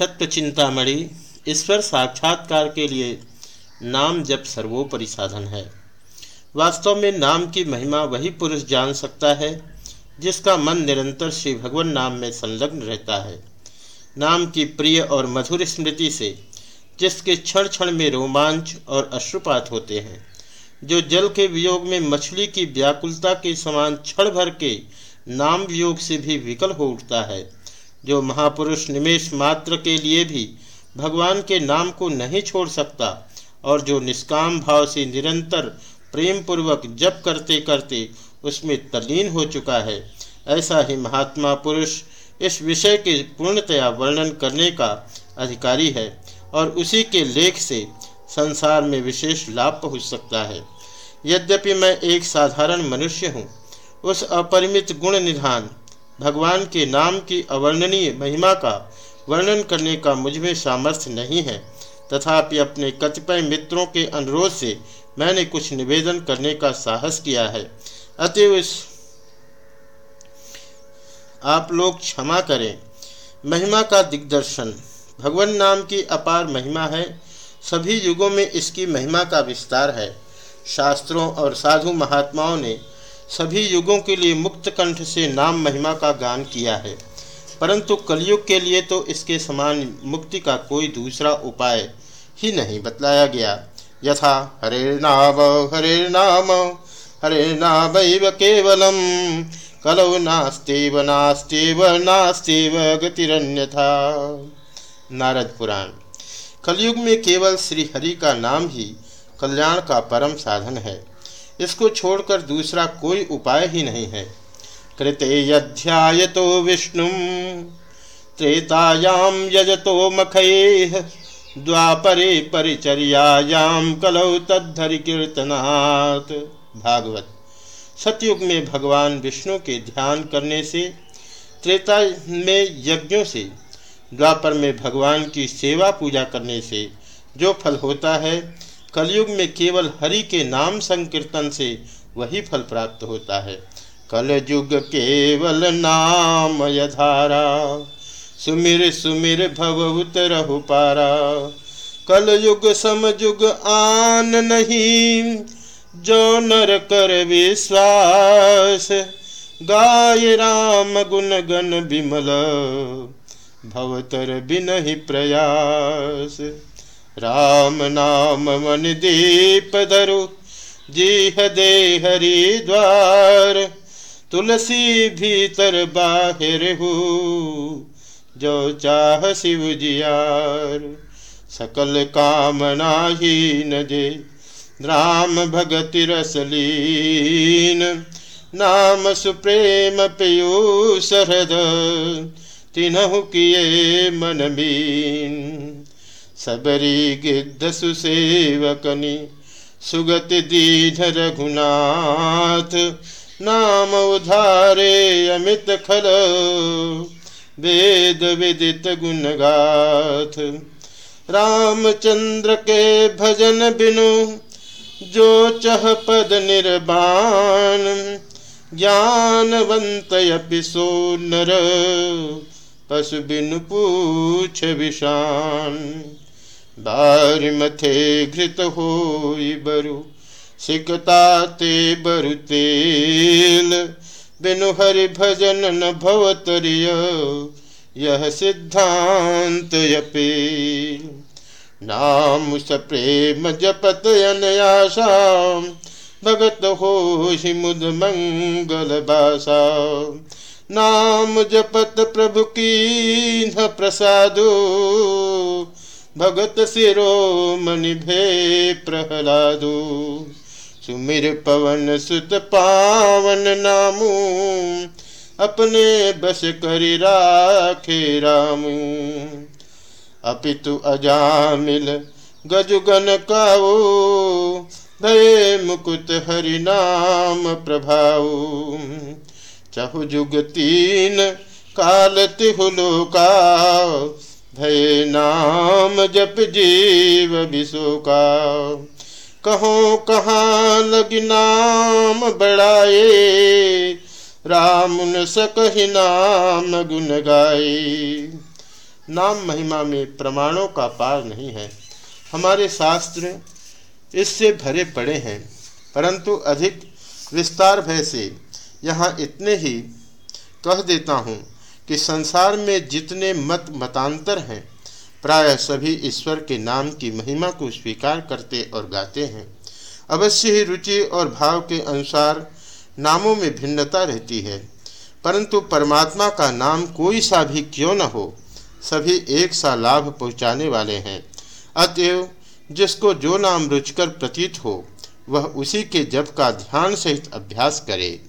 तत्व चिंतामणि ईश्वर साक्षात्कार के लिए नाम जब सर्वोपरि साधन है। वास्तव में नाम की महिमा वही पुरुष जान सकता है, जिसका मन निरंतर श्री भगवान नाम में संलग्न रहता है। नाम की प्रिय और मधुर स्मृति से, जिसके क्षण क्षण में रोमांच और अश्रुपात होते हैं, जो जल के वियोग में मछली की व्याकुलता के समान क्षण भर के नाम वियोग से भी विकल हो उठता है। जो महापुरुष निमेश मात्र के लिए भी भगवान के नाम को नहीं छोड़ सकता और जो निष्काम भाव से निरंतर प्रेम पूर्वक जप करते करते उसमें तलीन हो चुका है, ऐसा ही महात्मा पुरुष इस विषय के पूर्णतया वर्णन करने का अधिकारी है और उसी के लेख से संसार में विशेष लाभ पहुँच सकता है। यद्यपि मैं एक साधारण मनुष्य हूँ, उस अपरिमित गुण निधान भगवान के नाम की अवर्णनीय महिमा का वर्णन करने का मुझमें सामर्थ्य नहीं है। तथापि अपने कतिपय मित्रों के अनुरोध से मैंने कुछ निवेदन करने का साहस किया है। अतएव आप लोग क्षमा करें। महिमा का दिग्दर्शन। भगवान नाम की अपार महिमा है। सभी युगों में इसकी महिमा का विस्तार है। शास्त्रों और साधु महात्माओं ने सभी युगों के लिए मुक्त कंठ से नाम महिमा का गान किया है। परंतु कलयुग के लिए तो इसके समान मुक्ति का कोई दूसरा उपाय ही नहीं बतलाया गया। यथा, हरे नाम हरे नाम हरे नाम केवलम। कलौ नास्तेव नास्तेव नास्तेव गतिरन्यथा। नारद पुराण। कलयुग में केवल श्री हरि का नाम ही कल्याण का परम साधन है। इसको छोड़कर दूसरा कोई उपाय ही नहीं है। कृते यध्याय तो विष्णु त्रेतायाम यजतो मखये द्वापरे परिचर्यायाम कलौ तद्धरि कीर्तनात् भागवत। सतयुग में भगवान विष्णु के ध्यान करने से, त्रेता में यज्ञों से, द्वापर में भगवान की सेवा पूजा करने से, जो फल होता है कलयुग में केवल हरि के नाम संकीर्तन से वही फल प्राप्त होता है। कलयुग केवल नाम यधारा, सुमिर सुमिर भव उतरहु पारा। कलयुग समयुग आन नहीं, जो नर कर विश्वास। गाय राम गुण गण विमल, भवतर बिन ही प्रयास। राम नाम मन दीप धरु, जीह दे हरिद्वार तुलसी भीतर बाहिर हो, जो चाह शिव जियार। सकल कामना ही न जे, राम भगति रसलीन नाम सुप्रेम पयु सरद तिन्हु किए मन मीन। सबरी गिद्ध सुसेवकनी, सुगति दीन रघुनाथ, नाम उधारे अमित खल, वेद विदित गुणगाथ। रामचंद्र के भजन बिनु, जो चह पद निर्बाण, ज्ञानवंत सो नर पशु बिनु पूछ विषाण। बार मथे घृत हो बरु सिकता ते बरु तेल। बिनु हरि भजन न भवतरिय यह सिद्धांत यपील। नाम स प्रेम जपत अनयासा, भगत हो मुद मंगल बासा। नाम जपत प्रभु की न प्रसादो भगत सिरो मनि भे प्रहलादो, सुमिर पवन सुत पावन नामू, अपने बस करि राखे रामू। अपितु अजामिल गजुगन काओ, भय मुकुत हरि नाम प्रभाव चहु जुग तीन काल तिहुलो का भय नाम जप जीव विशोका कहो, कहाँ लग नाम बड़ाए? राम न सकहि नाम गुन गाए। नाम महिमा में प्रमाणों का पार नहीं है। हमारे शास्त्र इससे भरे पड़े हैं, परंतु अधिक विस्तार भय से यहाँ इतने ही कह देता हूँ। कि संसार में जितने मत मतांतर हैं, प्राय सभी ईश्वर के नाम की महिमा को स्वीकार करते और गाते हैं। अवश्य ही रुचि और भाव के अनुसार नामों में भिन्नता रहती है, परंतु परमात्मा का नाम कोई सा भी क्यों न हो, सभी एक सा लाभ पहुँचाने वाले हैं। अतएव, जिसको जो नाम रुचकर प्रतीत हो, वह उसी के जप का ध्यान सहित अभ्यास करे।